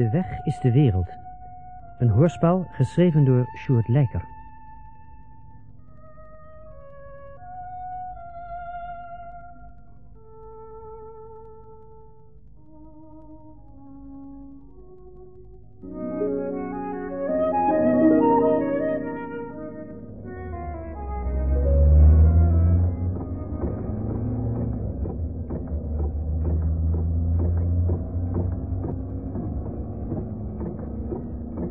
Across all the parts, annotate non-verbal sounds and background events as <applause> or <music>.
De weg is de wereld. Een hoorspel geschreven door Sjoerd Lijker.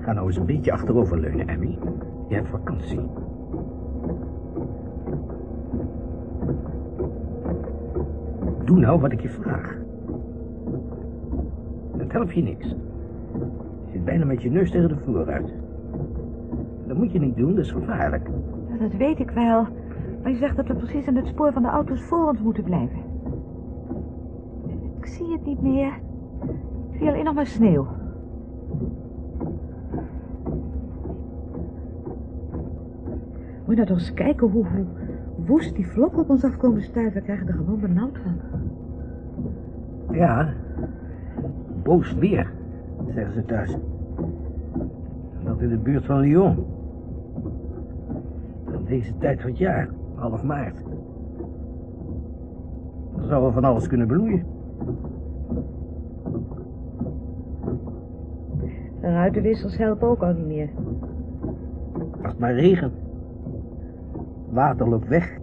Ga nou eens een beetje achteroverleunen, Emmy. Je hebt vakantie. Doe nou wat ik je vraag. Het helpt je niks. Je zit bijna met je neus tegen de vloer uit. Dat moet je niet doen, dat is gevaarlijk. Dat weet ik wel. Maar je zegt dat we precies in het spoor van de auto's voor ons moeten blijven. Ik zie het niet meer. Ik zie alleen nog maar sneeuw. Moet je nou toch eens kijken hoe, hoe woest die vlokken op ons afkomen stuiven. We krijgen er gewoon benauwd van. Ja, boos weer, zeggen ze thuis. Dat in de buurt van Lyon. En deze tijd van het jaar, half maart. Er zou wel van alles kunnen bloeien. De ruitenwissers helpen ook al niet meer. Als het maar regent. Water loopt weg.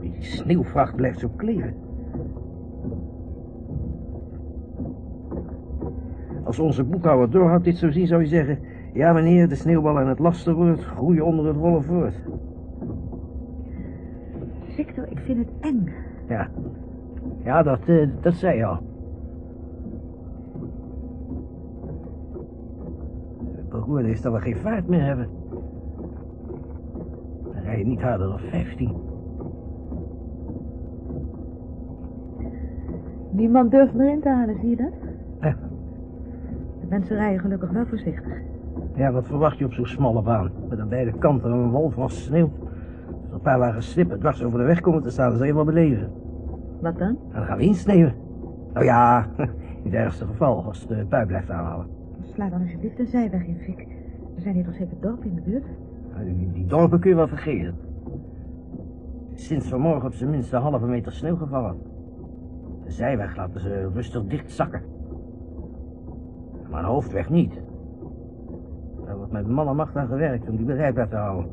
Die sneeuwvracht blijft zo kleven. Als onze boekhouder doorhoudt dit zo zien, zou je zeggen... Ja, meneer, de sneeuwballen en het lasterwoord groeien onder het rollen voort. Victor, ik vind het eng. Ja, ja dat, eh, dat zei je al. Het beroerde is dat we geen vaart meer hebben. Niet harder dan 15. Niemand durft me in te halen, zie je dat? Ja. De mensen rijden gelukkig wel voorzichtig. Ja, wat verwacht je op zo'n smalle baan? Met aan beide kanten een wal van sneeuw. Als er een paar wagens slippen dwars over de weg komen te staan, dan zal je wel beleven. Wat dan? En dan gaan we insneeuwen. Nou ja, <laughs> in het ergste geval, als de bui blijft aanhouden. Sla dan alsjeblieft een zijweg in, Fik. Er zijn hier toch zeker dorpen in de buurt? Die, dorpen kun je wel vergeten. Sinds vanmorgen op zijn minst een halve meter sneeuw gevallen. De zijweg laten ze rustig dicht zakken. Maar een hoofdweg niet. Er wordt met man en macht aan gewerkt om die bereikbaar te houden.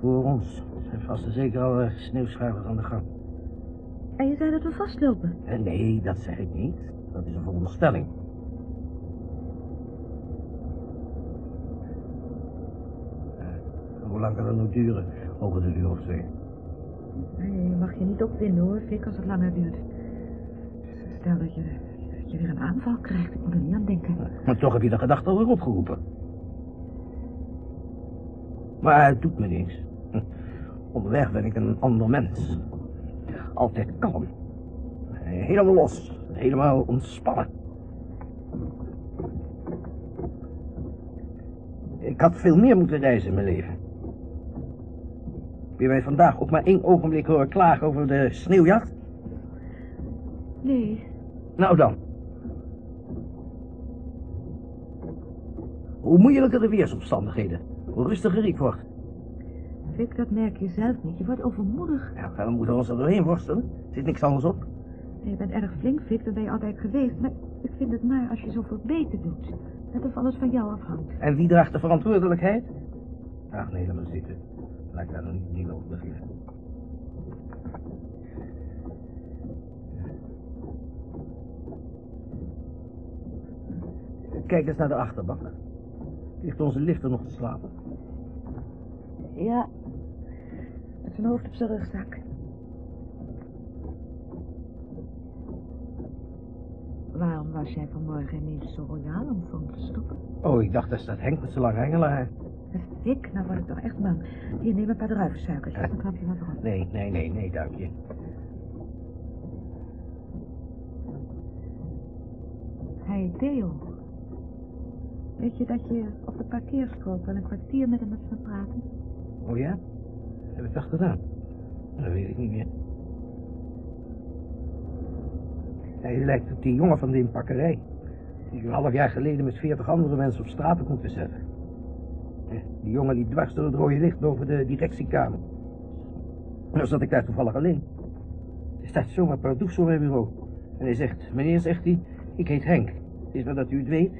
Voor ons zijn vast en zeker al sneeuwschuivers aan de gang. En je zei dat we vastlopen. Eh, Nee, dat zeg ik niet. Dat is een veronderstelling. Eh, Hoe lang kan nog duren? Over de uur of twee. Nee, je mag je niet opwinden hoor, Fik, als het langer duurt. Stel dat je, dat je weer een aanval krijgt, ik moet er niet aan denken. Maar toch heb je de gedachte alweer opgeroepen. Maar het doet me niks. <laughs> Onderweg ben ik een ander mens. Altijd kalm. Helemaal los. Helemaal ontspannen. Ik had veel meer moeten reizen in mijn leven. Je mij vandaag ook maar één ogenblik horen klagen over de sneeuwjacht? Nee, Nou dan. Hoe moeilijker de weersomstandigheden, hoe rustiger ik word. Fik, dat merk je zelf niet. Je wordt overmoedig. Ja, we moeten ons er doorheen worstelen. Er zit niks anders op. Nee, je bent erg flink, Fik, dat ben je altijd geweest. Maar ik vind het maar als je zoveel beter doet. Net of alles van jou afhangt. En wie draagt de verantwoordelijkheid? Ach nee, laat maar zitten. Ik daar nog niet, niet over beginnen. Kijk eens naar de achterbank. Ligt onze lifter nog te slapen? Ja, met zijn hoofd op zijn rugzak. Waarom was jij vanmorgen ineens zo royaal om van te stoppen? Oh, ik dacht dat staat Henk met zijn lange hengelaar. Fik, nou word ik toch echt bang. Hier, neem een paar druivensuikertjes, dan krap je wat. Nee, nee, nee, nee, dank je. Hey, Theo. Weet je dat je op de parkeerstrook wel een kwartier met hem hebt gaan praten? Oh ja? Heb ik dat gedaan? Dat weet ik niet meer. Hij lijkt op die jongen van de inpakkerij. Die een half jaar geleden met veertig andere mensen op straat moeten zetten. Die jongen die dwars door het rode licht boven de directiekamer. Dan zat ik daar toevallig alleen. Er staat zomaar Pardoes voor mijn bureau. En hij zegt, meneer, zegt hij, ik heet Henk. Het is maar dat u het weet.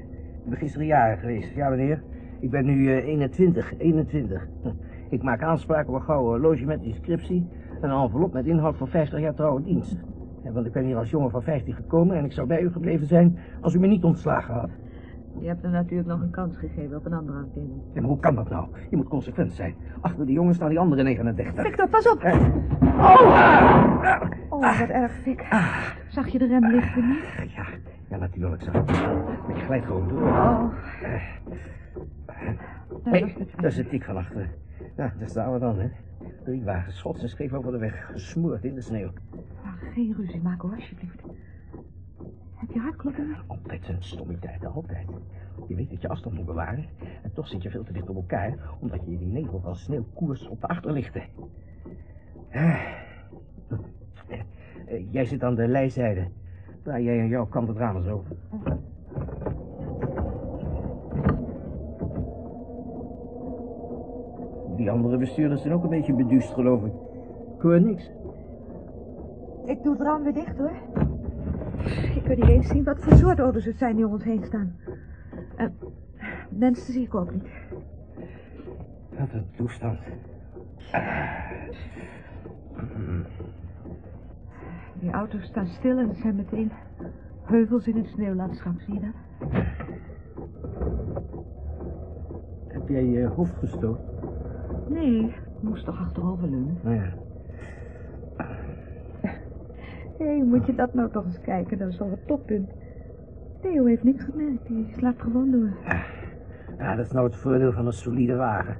Ik ben gisteren jarig geweest. Ja, meneer. Ik ben nu eh, 21, 21. Hm. Ik maak aanspraak op een gouden logement inscriptie en een envelop met inhoud van 50 jaar trouwe dienst. Want ik ben hier als jongen van 15 gekomen en ik zou bij u gebleven zijn als u me niet ontslagen had. Je hebt hem natuurlijk nog een kans gegeven op een andere afdeling. Ja, maar hoe kan dat nou? Je moet consequent zijn. Achter die jongen staan die andere 39. Victor, pas op! Eh, Oh! ah, ah, Oh, wat erg, Fik. Zag je de remlichten niet? Ja, ja, natuurlijk zo. Maar je glijdt gewoon door. Oh. Het. dat is het tik van achter. Ja, daar staan we dan, hè. Drie wagens, schots en scheef over de weg, gesmoord in de sneeuw. Maar geen ruzie maken, hoor, alsjeblieft. Heb je hartklopping? Altijd een stommiteit, altijd. Je weet dat je afstand moet bewaren. En toch zit je veel te dicht op elkaar, omdat je in die nevel van sneeuw koers op de achterlichten. Ah. Eh, Jij zit aan de lijzijde. Draai jij aan jouw kant het raam eens open. Die andere bestuurders zijn ook een beetje beduust, geloof ik. Ik hoor niks. Ik doe het raam weer dicht, hoor. Kan niet eens zien wat voor soort auto's het zijn die om ons heen staan. En mensen zie ik ook niet. Wat een toestand. Die auto's staan stil en het zijn meteen heuvels in het sneeuwlandschap, zie je dat? Heb jij je hoofd gestoten? Nee, ik moest toch achteroverleunen. Nou ja. Hé, moet je dat nou toch eens kijken, dat is toch het toppunt. Theo heeft niks gemerkt, hij slaapt gewoon door. Ja, dat is nou het voordeel van een solide wagen.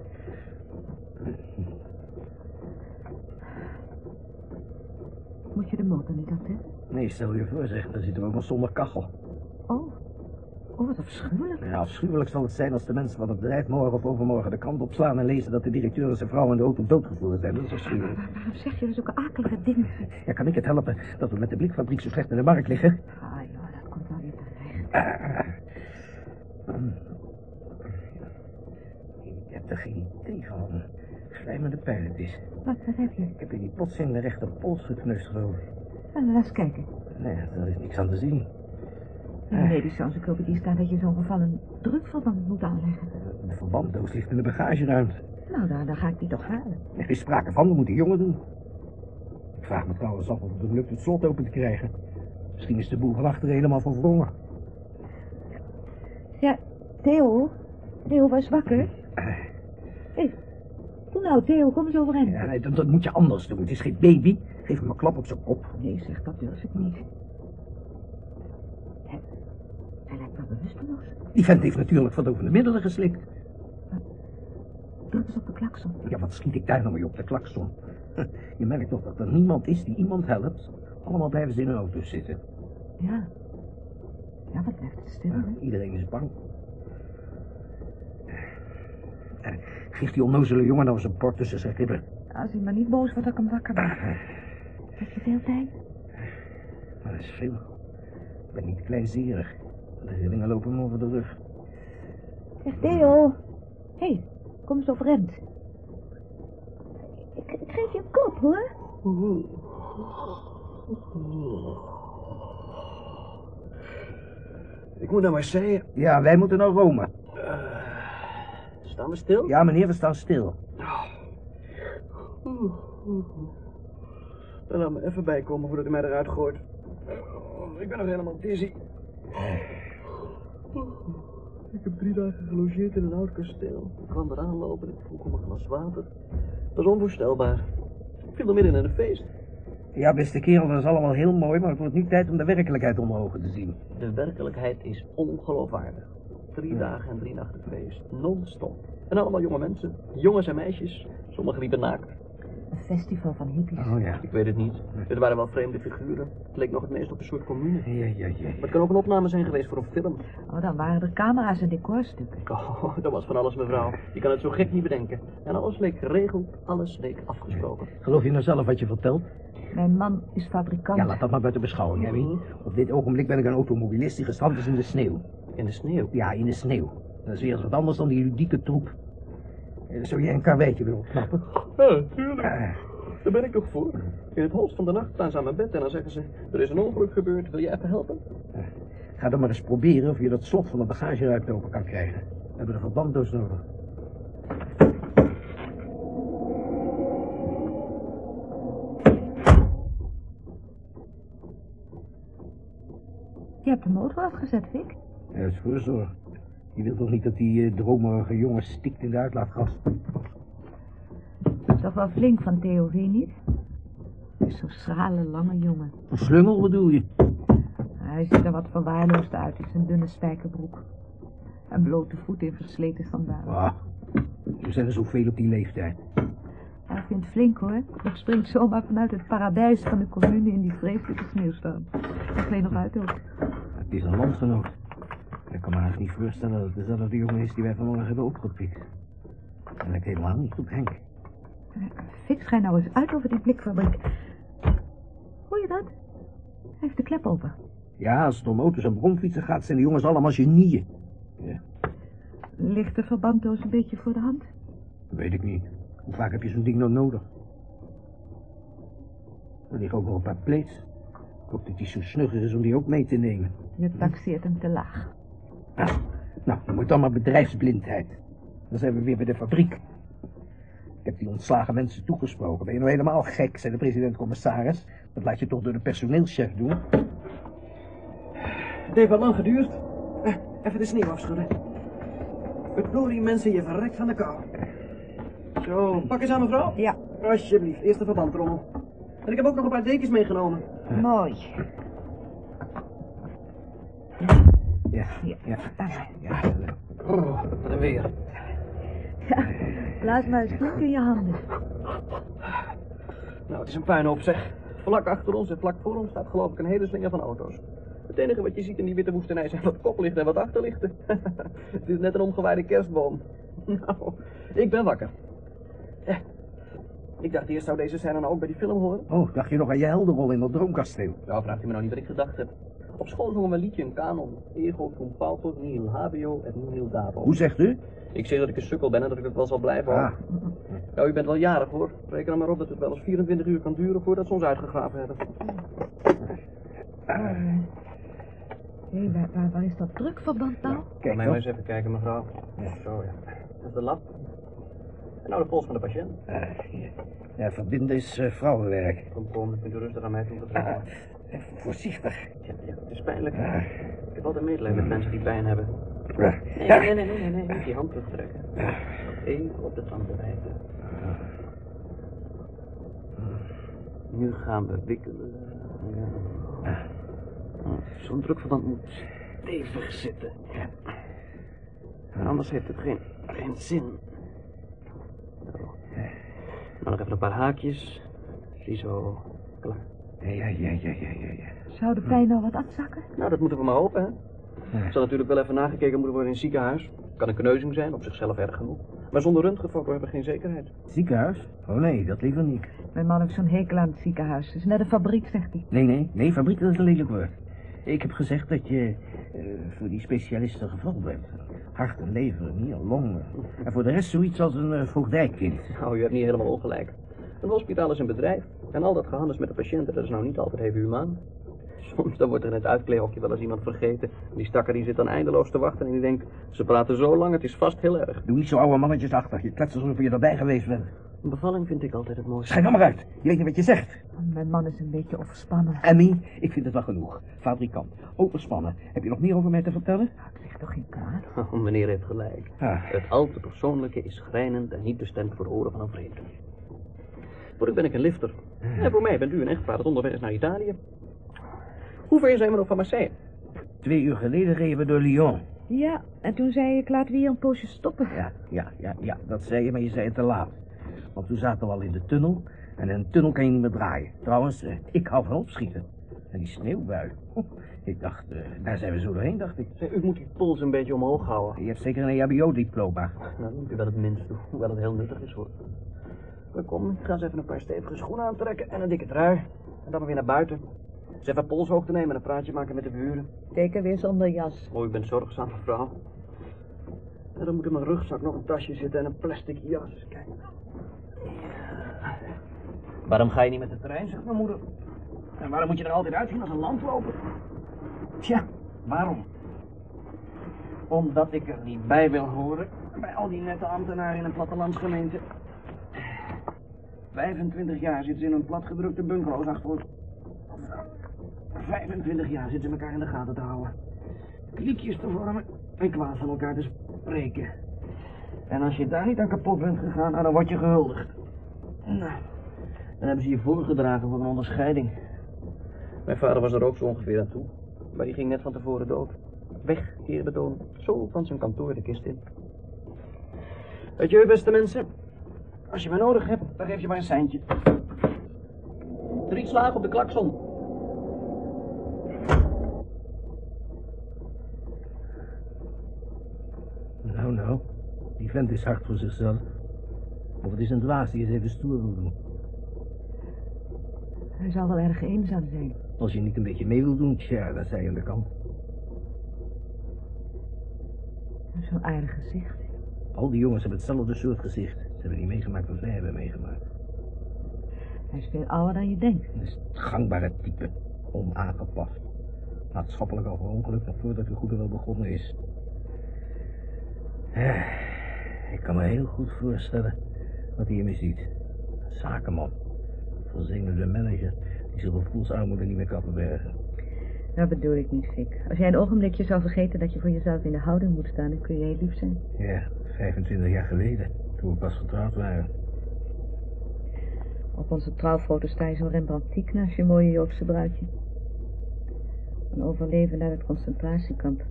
Moet je de motor niet afzetten? Nee, stel je voor, zeg, dan zitten we ook nog zonder kachel. Wat afschuwelijk. Ja, afschuwelijk zal het zijn als de mensen van het bedrijf morgen of overmorgen de krant opslaan en lezen dat de directeur en zijn vrouw in de auto doodgevoerd zijn. Dat is afschuwelijk. <laughs> Waarom zeg je zulke akelige dingen? Ja, kan ik het helpen dat we met de blikfabriek zo slecht in de markt liggen? Ah joh, dat komt wel weer terecht. Ik heb er geen idee van glijmende het is. Wat, wat heb je? Ik heb in die pots in de rechterpols geknust, geloof ik. Nou, laat eens kijken. Nee, er is niks aan te zien. In de medische encyclopedie staat dat je zo'n geval een drukverband moet aanleggen. De verbanddoos ligt in de bagageruimte. Nou, dan, dan ga ik die toch halen. Er is sprake van, dat moet die jongen doen. Ik vraag me trouwens af of het hem lukt het slot open te krijgen. Misschien is de boel van achter helemaal verwrongen. Ja, Theo. Theo was wakker. Hé, doe nou, Theo, kom eens overeind. Ja, nee, dat, dat moet je anders doen. Het is geen baby. Geef hem een klap op zijn kop. Nee, zeg, dat durf ik niet. Hij, lijkt wel bewusteloos. Die vent heeft natuurlijk verdovende middelen geslikt. Druk eens op de klakson. Ja, wat schiet ik daar nou mee op de klakson? Je merkt toch dat er niemand is die iemand helpt. Allemaal blijven ze in hun auto's zitten. Ja. Ja, wat blijft het stil, Ja, iedereen is bang. Eh, Geef die onnozele jongen nou eens een bord tussen zijn ribben. Als hij maar niet boos wordt, dat ik hem wakker maak. Heb je veel tijd? Maar dat is veel. Ik ben niet kleinzerig. De rillingen lopen me over de rug. Zeg, Theo. Hé, hey, kom eens overeind. Ik, ik geef je een klop, hoor. Ik moet naar Marseille. Ja, wij moeten naar Rome. Staan we stil? Ja, meneer, we staan stil. Dan laat me even bijkomen voordat u mij eruit gooit. Oh, ik ben nog helemaal dizzy. Ik heb drie dagen gelogeerd in een oud kasteel. Ik kwam eraan lopen en ik vroeg om een glas water. Dat is onvoorstelbaar. Ik viel er midden in een feest. Ja, beste kerel, dat is allemaal heel mooi, maar het wordt nu tijd om de werkelijkheid onder ogen te zien. De werkelijkheid is ongeloofwaardig. Drie dagen en drie nachten feest, non-stop. En allemaal jonge mensen, jongens en meisjes. Sommigen liepen naakt. Een festival van hippies. Oh ja. Ik weet het niet. Het waren wel vreemde figuren. Het leek nog het meest op een soort commune. Ja, ja, ja. Maar het kan ook een opname zijn geweest voor een film. Oh, dan waren er camera's en decorstukken. Oh, dat was van alles, mevrouw. Je kan het zo gek niet bedenken. En alles leek geregeld, alles leek afgesproken. Geloof je nou zelf wat je vertelt? Mijn man is fabrikant. Ja, laat dat maar buiten beschouwing, Emmy. Op dit ogenblik ben ik een automobilist die gestrand is in de sneeuw. In de sneeuw. Ja, in de sneeuw. Dat is weer eens wat anders dan die ludieke troep. Eh, Zou jij een karweitje willen opknappen? Ja, tuurlijk. Eh, Daar ben ik toch voor. In het holst van de nacht staan ze aan mijn bed en dan zeggen ze... Er is een ongeluk gebeurd, wil je even helpen? ga dan maar eens proberen of je dat slot van de bagageruimte open kan krijgen. We hebben een verbanddoos nodig. Je hebt de motor afgezet, Vic. Ja, dat is voorzorg. Je wilt toch niet dat die eh, dromerige jongen stikt in de uitlaatgas? Dat is toch wel flink van Theo, vind je niet? Zo'n schrale, lange jongen. Een slungel bedoel je? Hij ziet er wat verwaarloosd uit in zijn dunne spijkerbroek. En blote voet in versleten sandalen. Ah, er zijn er zoveel op die leeftijd. Hij vindt flink hoor. Dat springt zomaar vanuit het paradijs van de commune in die vreselijke sneeuwstorm. Ik weet nog uit ook. Het is een landgenoot. Ik kan me haast niet voorstellen dat het dezelfde jongen is die wij vanmorgen hebben opgepikt. Hij lijkt helemaal niet op Henk. Fik, schijn nou eens uit over die blikfabriek. Hoor je dat? Hij heeft de klep open. Ja, als het om auto's en bromfietsen gaat, zijn de jongens allemaal genieën. Ja, Ligt de verbanddoos een beetje voor de hand? weet ik niet. Hoe vaak heb je zo'n ding nou nodig? Er liggen ook nog een paar plates. Ik hoop dat hij zo snugger is om die ook mee te nemen. Je taxeert hem te laag. Ah, nou, dan moet maar bedrijfsblindheid. Dan zijn we weer bij de fabriek. Ik heb die ontslagen mensen toegesproken. Ben je nou helemaal gek, zei de president-commissaris. Dat laat je toch door de personeelschef doen? Het heeft wat lang geduurd. Eh, even de sneeuw afschudden. Het bloedie mensen, je verrekt van de kou. Zo, pak eens aan mevrouw. Ja, Alsjeblieft, eerst de verbandrommel. En ik heb ook nog een paar dekens meegenomen. mooi. Ja, Hier. ja, ja. Oh, wat een weer. Ja, blaas maar eens flink in je handen. Nou, het is een puinhoop zeg. Vlak achter ons en vlak voor ons staat geloof ik een hele slinger van auto's. Het enige wat je ziet in die witte woestenij zijn wat koplichten en wat achterlichten. <laughs> het is net een omgewaaide kerstboom. <laughs> nou, ik ben wakker. Eh, ik dacht eerst zou deze scène nou ook bij die film horen. Oh, dacht je nog aan je helderrol in dat droomkasteel? Nou, vraagt u me nou niet wat ik gedacht heb. Op school zongen we een liedje, een kanon. Ego cum pauper, nihil habeo et nihil dabo. Hoe zegt u? Ik zeg dat ik een sukkel ben en dat ik het wel zal blijven. Ah. Nou, u bent wel jarig hoor. Reken er maar op dat het wel eens 24 uur kan duren voordat ze ons uitgegraven hebben. Oh, Hé, waar, waar, waar is dat drukverband nou? Kijk mij maar eens even kijken, mevrouw. Zo, ja. Dat is de lap. En nou de pols van de patiënt. Ah, hier. Ja, verbinden is eh, vrouwenwerk. Kom, kom, kunt u rustig aan mij toe. Even voorzichtig. Ja, ja, het is pijnlijk. Ik heb altijd medelijden met mensen die pijn hebben. Nee, Ja. nee, nee, nee, nee, nee. Niet die hand terugtrekken. Even op de tanden bijten. Nu gaan we wikkelen. Ja. Zo'n drukverband moet stevig zitten. En anders heeft het geen, geen zin. Nou, nog even een paar haakjes. Ziezo. Klaar. Ja, ja, ja, ja, ja, ja. Zou de pijn nou wat afzakken? Nou, dat moeten we maar hopen, hè. Er zal natuurlijk wel even nagekeken moeten worden in het ziekenhuis. Kan een kneuzing zijn, op zichzelf erg genoeg. Maar zonder röntgenfoto hebben we geen zekerheid. Ziekenhuis? Oh nee, dat liever niet. Mijn man heeft zo'n hekel aan het ziekenhuis. Het is net een fabriek, zegt hij. Nee, nee, nee, fabriek dat is een lelijk woord. Ik heb gezegd dat je eh, voor die specialisten geval bent. Hart en lever, nier, longen. En voor de rest zoiets als een uh, voogdijkind. Nou, u hebt niet helemaal ongelijk. Een hospitaal is een bedrijf. En al dat gehandels met de patiënten, dat is nou niet altijd even humaan. Soms dan wordt er in het uitkleehokje wel eens iemand vergeten. Die stakker die zit dan eindeloos te wachten en die denkt... Ze praten zo lang, het is vast heel erg. Doe niet zo oude mannetjes achter. Je kletst alsof je erbij geweest bent. Een bevalling vind ik altijd het mooiste. Schijn dan maar uit. Je weet niet wat je zegt. Mijn man is een beetje overspannen. Emmy, ik vind het wel genoeg. Fabrikant. Overspannen. Heb je nog meer over mij te vertellen? Nou, ik zeg toch geen kwaad? Oh, meneer heeft gelijk. Ah. Het al te persoonlijke is schrijnend en niet bestemd voor de oren van een vreemde. Voor ik ben ik een lifter. En voor mij bent u een echtpaar dat onderweg is naar Italië. Hoe ver zijn we nog van Marseille? Twee uur geleden reden we door Lyon. Ja, en toen zei ik, laten we hier een poosje stoppen. Ja, ja, ja, ja, dat zei je, maar je zei het te laat. Want toen zaten we al in de tunnel. En in een tunnel kan je niet meer draaien. Trouwens, eh, ik hou van opschieten. En die sneeuwbui. <laughs> Ik dacht, eh, daar zijn we zo doorheen, dacht ik. Zeg, u moet die pols een beetje omhoog houden. Je hebt zeker een EHBO-diploma. Nou, dat moet u wel het minst doen, hoewel het heel nuttig is hoor. Maar kom, ik ga eens even een paar stevige schoenen aantrekken en een dikke trui. En dan weer naar buiten. Eens even polshoog te nemen en een praatje maken met de buren. Zeker weer zonder jas. Oh, u bent zorgzaam, mevrouw. En dan moet in mijn rugzak nog een tasje zitten en een plastic jas. Kijk. Ja. Waarom ga je niet met de trein, zegt mijn moeder. En waarom moet je er altijd uitzien als een landloper? Tja, waarom? Omdat ik er niet bij wil horen. Bij al die nette ambtenaren in een plattelandsgemeente. 25 jaar zitten ze in een platgedrukte bungalows achter ons. 25 jaar zitten ze elkaar in de gaten te houden. Kliekjes te vormen en kwaad van elkaar te spreken. En als je daar niet aan kapot bent gegaan, nou, dan word je gehuldigd. Nou, dan hebben ze je voorgedragen voor een onderscheiding. Mijn vader was er ook zo ongeveer aan toe. Maar die ging net van tevoren dood. Weg, eerbetoon. Zo van zijn kantoor de kist in. Adieu, beste mensen. Als je me nodig hebt, dan geef je maar een seintje. Drie slagen op de klakson. Nou, nou. Die vent is hard voor zichzelf. Of het is een dwaas die eens even stoer wil doen. Hij zal wel erg eenzaam zijn. Als je niet een beetje mee wil doen, tja, dan zij aan de kant. Zo'n aardig gezicht. Al die jongens hebben hetzelfde soort gezicht. Ze hebben niet meegemaakt wat wij hebben meegemaakt. Hij is veel ouder dan je denkt. Dat is het gangbare type. Onaangepast. Maatschappelijk al verongelukt nog voordat de goede wel begonnen is. Eh, Ik kan me heel goed voorstellen wat hij in me ziet. Een zakenman. Verzenuwde manager die zijn gevoelsarmoede niet meer kan verbergen. Dat bedoel ik niet, Fik. Als jij een ogenblikje zou vergeten dat je voor jezelf in de houding moet staan, dan kun je heel lief zijn. Ja, 25 jaar geleden, toen we pas getrouwd waren. Op onze trouwfoto sta je zo'n Rembrandtiek naast je mooie Joodse bruidje. Een overleven naar het concentratiekamp.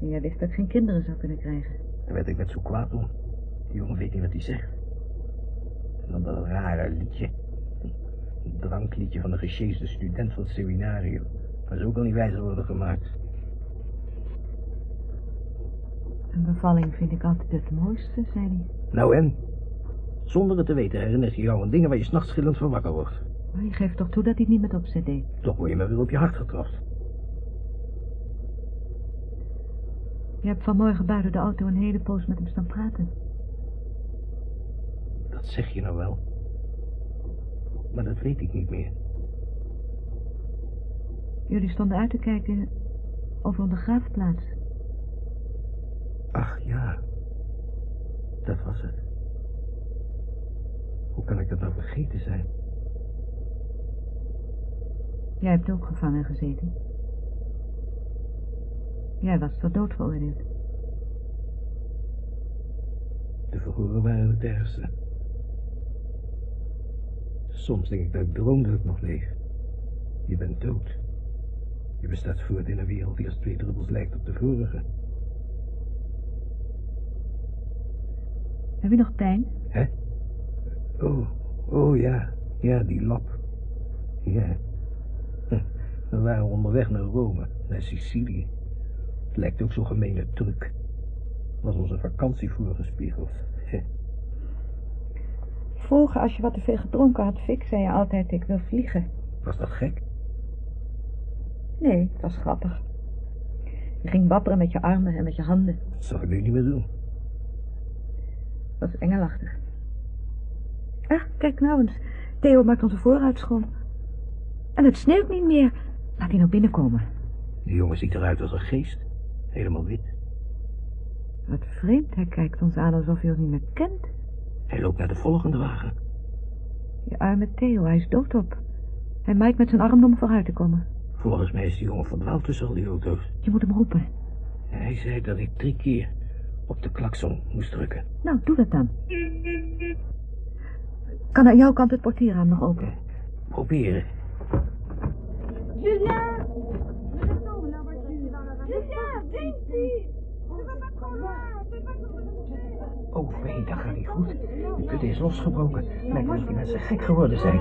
En jij wist dat ik geen kinderen zou kunnen krijgen. Daar werd ik net zo kwaad om. Die jongen weet niet wat hij zegt. En dan dat rare liedje. Een drankliedje van een gesjeesde student van het seminarium. Maar zo kan niet wijzer worden gemaakt. Een bevalling vind ik altijd het mooiste, zei hij. Nou en? Zonder het te weten herinnert je jou aan dingen waar je s'nachts schillend van wakker wordt. Maar je geeft toch toe dat hij het niet met opzet deed. Toch word je maar weer op je hart getrapt. Je hebt vanmorgen buiten de auto een hele poos met hem staan praten. Dat zeg je nou wel. Maar dat weet ik niet meer. Jullie stonden uit te kijken over een begraafplaats. Ach ja. Dat was het. Hoe kan ik dat nou vergeten zijn? Jij hebt ook gevangen gezeten. Jij was tot dood veroordeeld. De verhoren waren het ergste. Soms denk ik dat ik droom dat ik nog leef. Je bent dood. Je bestaat voort in een wereld die als twee druppels lijkt op de vorige. Heb je nog pijn? Hè? Oh, oh ja. Ja, die lap. Ja. We waren onderweg naar Rome, naar Sicilië. Het lijkt ook zo'n gemene truc. Was onze vakantie voorgespiegeld. Vroeger, als je wat te veel gedronken had, Fik, zei je altijd, ik wil vliegen. Was dat gek? Nee, het was grappig. Je ging wapperen met je armen en met je handen. Dat zal ik nu niet meer doen. Dat was engelachtig. Ah, kijk nou eens. Theo maakt onze vooruit schoon. En het sneeuwt niet meer. Laat hij nou binnenkomen. Die jongen ziet eruit als een geest. Helemaal wit. Wat vreemd, hij kijkt ons aan alsof hij ons niet meer kent. Hij loopt naar de volgende wagen. Je arme Theo, hij is doodop. Hij maait met zijn arm om vooruit te komen. Volgens mij is die jongen verdwaald tussen al die auto's. Je moet hem roepen. Hij zei dat ik drie keer op de klakson moest drukken. Nou, doe dat dan. Kan aan jouw kant het portierraam nog open? Proberen. Oh, nee, dat gaat niet goed. De put is losgebroken. Lijkt wel of die mensen gek geworden zijn.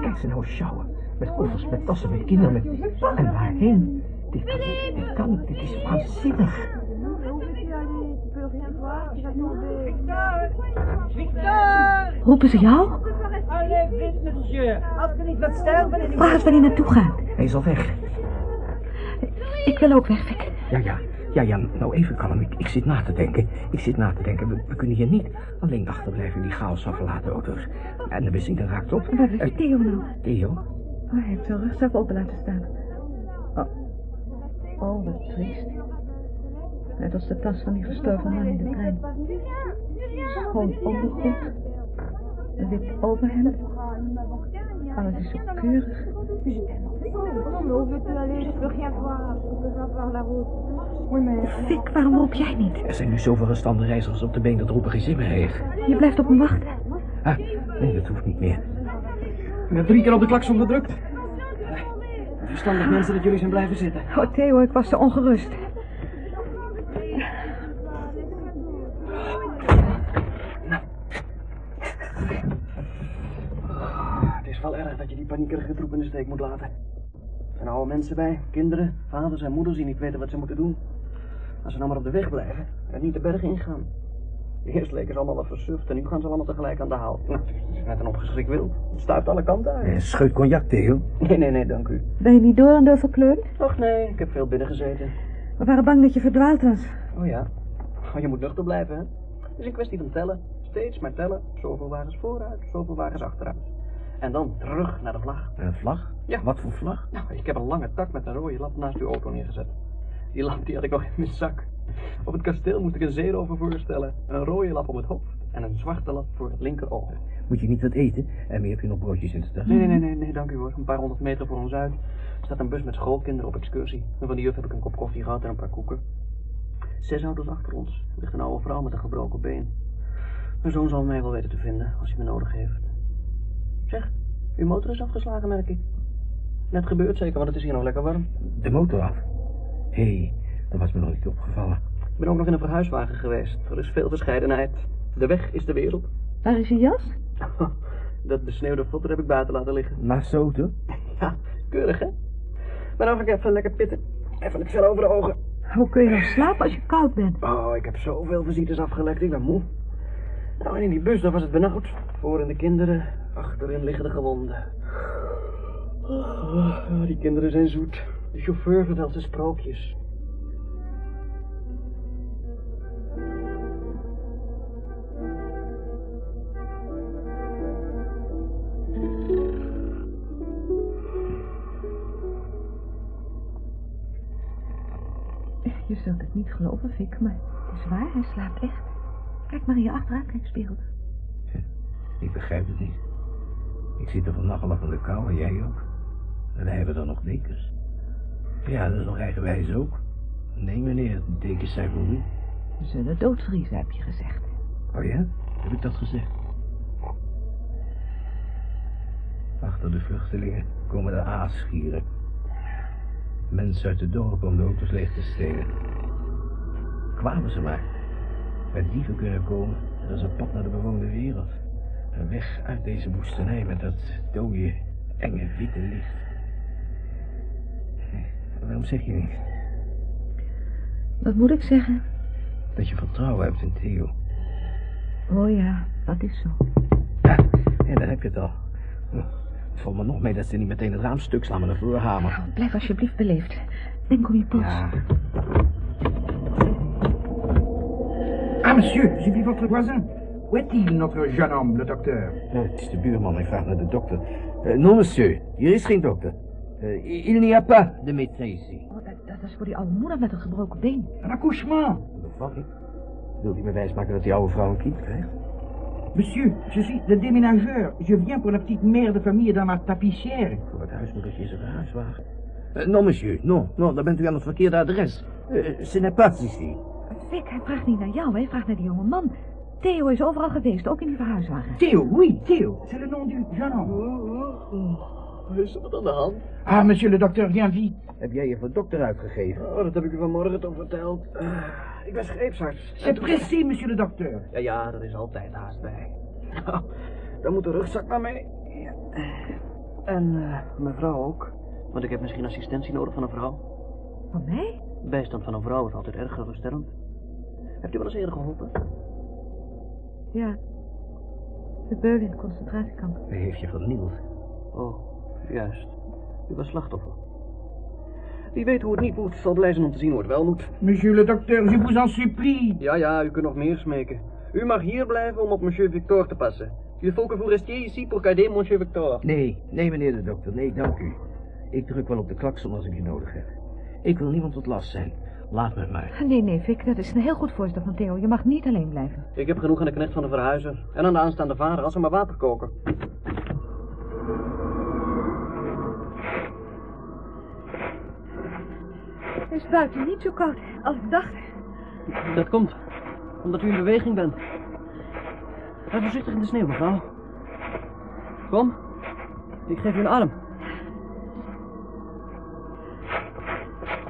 Kijk ze nou sjouwen. Met koffers, met tassen, met kinderen. Met... En waarheen? Dit kan niet, dit kan niet, dit is waanzinnig. Roepen ze jou? Vraag eens waar hij naartoe gaat. Hij is al weg. Ik wil ook weg. Ja, ja. Ja, ja, nou even kalm. Ik, ik zit na te denken. Ik zit na te denken. We, we kunnen hier niet alleen achterblijven in die chaos van verlaten auto's. En de benzine raakt op. Waar is Theo nou? Theo? Oh, hij heeft zijn rugzak open laten staan. Oh, oh wat triest. Net als de tas van die gestorven man in de trein. Schoon ondergoed. Een wit overhemd. Alles is zo keurig. Fik, waarom roep jij niet? Er zijn nu zoveel gestande reizigers op de been dat roepen geen zin meer heeft. Je blijft op me wachten. Ah, nee, dat hoeft niet meer. Ik heb drie keer op de klakson gedrukt. Verstandig mensen dat jullie zijn blijven zitten. Oh, Theo, ik was zo ongerust. Erg dat je die paniekerige troep in de steek moet laten. Er zijn oude mensen bij, kinderen, vaders en moeders die niet weten wat ze moeten doen. Als ze nou maar op de weg blijven en niet de berg ingaan. Eerst leken ze allemaal wat versuft en nu gaan ze allemaal tegelijk aan de haal. Nou, het is net een opgeschrikt wild. Het stuift alle kanten uit. Eh, scheut cognac, Theo. Nee, nee, nee, dank u. Ben je niet door en door verkleurd? Och nee, ik heb veel binnen gezeten. We waren bang dat je verdwaald was. Oh ja. Oh, je moet nuchter blijven, hè? Het is een kwestie van tellen. Steeds maar tellen. Zoveel wagens vooruit, zoveel wagens achteruit. En dan terug naar de vlag. Een vlag? Ja. Wat voor vlag? Nou, ik heb een lange tak met een rode lamp naast uw auto neergezet. Die lamp die had ik al in mijn zak. Op het kasteel moest ik een zeerover voorstellen. Een rode lap om het hoofd en een zwarte lap voor het linkeroog. Moet je niet wat eten? En meer heb je nog broodjes in de stad? Nee, nee, nee, nee, nee, dank u hoor. Een paar honderd meter voor ons uit staat een bus met schoolkinderen op excursie. En van die juf heb ik een kop koffie gehad en een paar koeken. Zes auto's achter ons ligt een oude vrouw met een gebroken been. Mijn zoon zal mij wel weten te vinden als hij me nodig heeft. Zeg, uw motor is afgeslagen, merk ik. Net gebeurd zeker, want het is hier nog lekker warm. De motor af. Hé, hey, dat was me nog niet opgevallen. Ik ben ook nog in een verhuiswagen geweest. Er is veel verscheidenheid. De weg is de wereld. Waar is je jas? <laughs> Dat besneeuwde votter heb ik buiten laten liggen. De auto? <laughs> Ja, keurig hè? Maar dan ga ik even lekker pitten. Even het vel over de ogen. Hoe kun je nog slapen als je koud bent? Oh, ik heb zoveel visites afgelegd. Ik ben moe. Nou, en in die bus, daar was het benauwd. Voorin de kinderen, achterin liggen de gewonden. Oh, die kinderen zijn zoet. De chauffeur vertelt ze sprookjes. Je zult het niet geloven, Fik, maar het is waar, hij slaapt echt. Kijk maar in je achteruitkijkspiegel. Ik begrijp het niet. Ik zit er vannacht al van de kou en jij ook. En wij hebben dan nog dekens. Ja, dat is nog eigenwijs ook. Nee, meneer, de dekens zijn voor u. We zullen doodvriezen, heb je gezegd. Oh ja? Heb ik dat gezegd? Achter de vluchtelingen komen de aasgieren. Mensen uit de dorp om de auto's leeg te stelen. Kwamen ze maar. Met dieven kunnen komen, dat is een pad naar de bewoonde wereld. Een weg uit deze woestenij met dat dode, enge, witte licht. Waarom zeg je niet Wat moet ik zeggen? dat je vertrouwen hebt in Theo? Oh ja, dat is zo. Ja, ja daar heb je het al. Hm, Het valt me nog mee dat ze niet meteen het raam stuk slaan met een vloerhamer. Nou, blijf alsjeblieft beleefd. Denk om je. Ja, Ah, monsieur, j'ai vu votre voisin. Où est-il, notre jeune homme, le docteur Ja, het is de buurman, hij vraagt naar de dokter. Eh, non, monsieur, hier is geen dokter. Eh, il n'y a pas de médecin ici. Oh, dat, dat is voor die oude moeder met een gebroken been. Un accouchement Een bevalling? Wil hij me wijsmaken dat die oude vrouw een kind krijgt? Monsieur, je suis le déménageur. Je viens pour la petite mère de famille dans ma tapissière. Voor het huismoedertje is er een huiswagen. Eh, non, monsieur, non, non, dan bent u aan het verkeerde adres. Eh, ce n'est pas ici. Fik, hij vraagt niet naar jou, hij vraagt naar die jonge man. Theo is overal geweest, ook in die verhuiswagen. Theo, oui, Theo. C'est le nom du jeune homme. Is er wat aan de hand? Ah, monsieur le docteur, viens vite. Heb jij je voor dokter uitgegeven? Oh, dat heb ik u vanmorgen toch verteld. Eh, ik ben scheepsarts. C'est précis, monsieur le docteur. Ja, ja, er is altijd haast bij. Nou, dan moet de rugzak maar mee. Ja. En eh, mevrouw ook. Want ik heb misschien assistentie nodig van een vrouw. Van mij? Bijstand van een vrouw is altijd erg geruststellend. Hebt u wel eens eerder geholpen? Ja. De beul in het concentratiekamp. Wie heeft je vernield? Oh, juist. U was slachtoffer. Wie weet hoe het niet moet, zal blij zijn om te zien hoe het wel moet. Monsieur le docteur, je vous en supplie. Ja, ja, u kunt nog meer smeken. U mag hier blijven om op monsieur Victor te passen. Il faut que vous restiez ici pour garder monsieur Victor. Nee, nee meneer de dokter, nee dank u. Ik druk wel op de klakson als ik u nodig heb. Ik wil niemand tot last zijn. Laat me maar. Nee, nee, Vic, dat is een heel goed voorstel van Theo. Je mag niet alleen blijven. Ik heb genoeg aan de knecht van de verhuizer. En aan de aanstaande vader als ze maar water koken. Het is buiten niet zo koud als ik dacht. Dat komt. Omdat u in beweging bent. Ga voorzichtig in de sneeuw, mevrouw. Kom. Ik geef u een arm.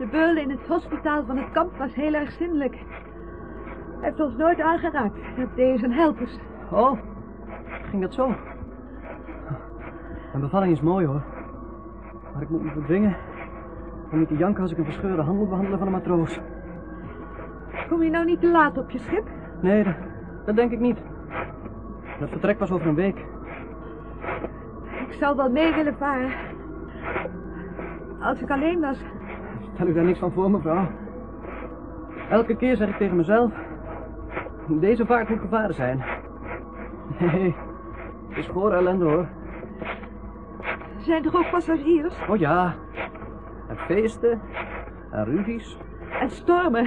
De beul in het hospitaal van het kamp was heel erg zindelijk. Hij heeft ons nooit aangeraakt. Dat deed zijn helpers. Oh, ging dat zo? Mijn bevalling is mooi hoor. Maar ik moet me verdringen. Om niet te janken als ik een verscheurde hand moet behandelen van een matroos. Kom je nou niet te laat op je schip? Nee, dat, dat denk ik niet. Dat vertrek was over een week. Ik zou wel mee willen varen. Als ik alleen was. Stel u daar niks van voor, mevrouw. Elke keer zeg ik tegen mezelf... Deze vaart moet gevaren zijn. Nee, het is voor ellende hoor. Zijn er ook passagiers? Oh ja. En feesten. En ruzies. En stormen.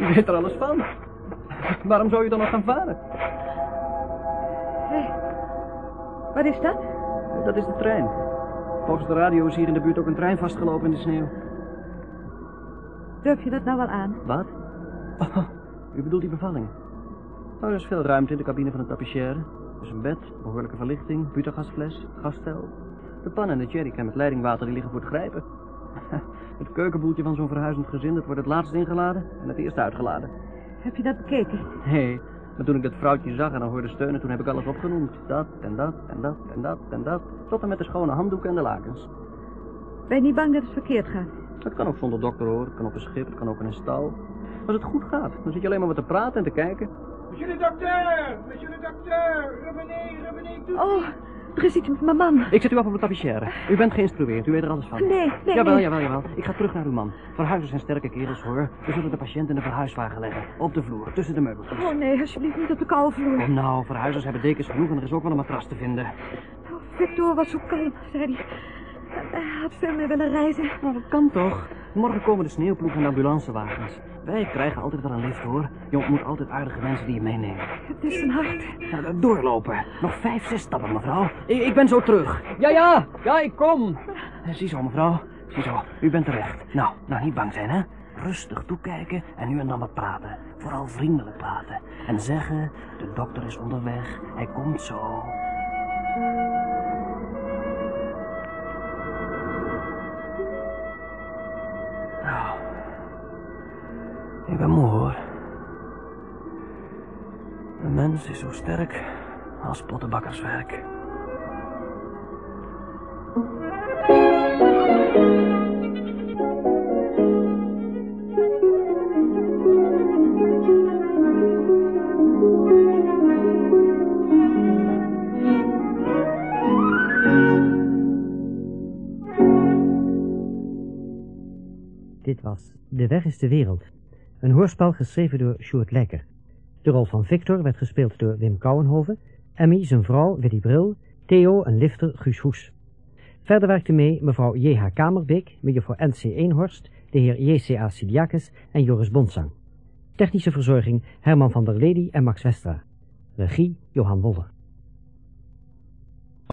U weet er alles van. Waarom zou je dan nog gaan varen? Hé, wat is dat? Dat is de trein. Volgens de radio is hier in de buurt ook een trein vastgelopen in de sneeuw. Durf je dat nou wel aan? Wat? Oh, u bedoelt die bevalling? Oh, er is veel ruimte in de cabine van de tapissière. Er is een bed, behoorlijke verlichting, butagasfles, gasstel. De pan en de jerrycan met leidingwater die liggen voor het grijpen. <laughs> Het keukenboeltje van zo'n verhuizend gezin, dat wordt het laatst ingeladen en het eerst uitgeladen. Heb je dat bekeken? Nee, maar toen ik dat vrouwtje zag en dan hoorde steunen, toen heb ik alles opgenoemd. Dat en dat en dat en dat en dat. Tot en met de schone handdoeken en de lakens. Ben je niet bang dat het verkeerd gaat? Het kan ook zonder dokter hoor, het kan op een schip, het kan ook in een stal. Als het goed gaat, dan zit je alleen maar wat te praten en te kijken. Monsieur le docteur, monsieur le docteur, revenez, revenez de Oh, er is iets met mijn man. Ik zet u af op de tapissière. U bent geïnstrueerd, u weet er alles van. Nee, nee, Jawel, nee. jawel, jawel. Ik ga terug naar uw man. Verhuizers zijn sterke kerels hoor. We zullen de patiënt in de verhuiswagen leggen. Op de vloer, tussen de meubeltjes. Oh nee, alsjeblieft niet op de koude vloer. Kom nou, verhuizers hebben dekens genoeg en er is ook wel een matras te vinden. Oh, Victor was zo kalm, zei hij. Hij had veel meer willen reizen. Nou, dat kan toch? Morgen komen de sneeuwploeg en ambulancewagens. Wij krijgen altijd wel een lift hoor. Je ontmoet altijd aardige mensen die je meeneemt. Het is een hart. Nou, doorlopen. Nog vijf, zes stappen, mevrouw. Ik, ik ben zo terug. Ja, ja. Ja, ik kom. Eh, Ziezo, mevrouw. Ziezo, u bent terecht. Nou, nou, niet bang zijn, hè. Rustig toekijken en nu en dan wat praten. Vooral vriendelijk praten. En zeggen, de dokter is onderweg. Hij komt zo. Ik ben moe hoor. Een mens is zo sterk als pottenbakkerswerk. Dit was De Weg is de Wereld. Een hoorspel geschreven door Sjoerd Lekker. De rol van Victor werd gespeeld door Wim Kouwenhoven, Emmy zijn vrouw Willy Bril, Theo en lifter Guus Hoes. Verder werkten mee mevrouw J.H. Kamerbeek, mejuffrouw N.C. Eenhorst, de heer J.C.A. Sidiakis en Joris Bonsang. Technische verzorging Herman van der Lely en Max Westra. Regie Johan Woller.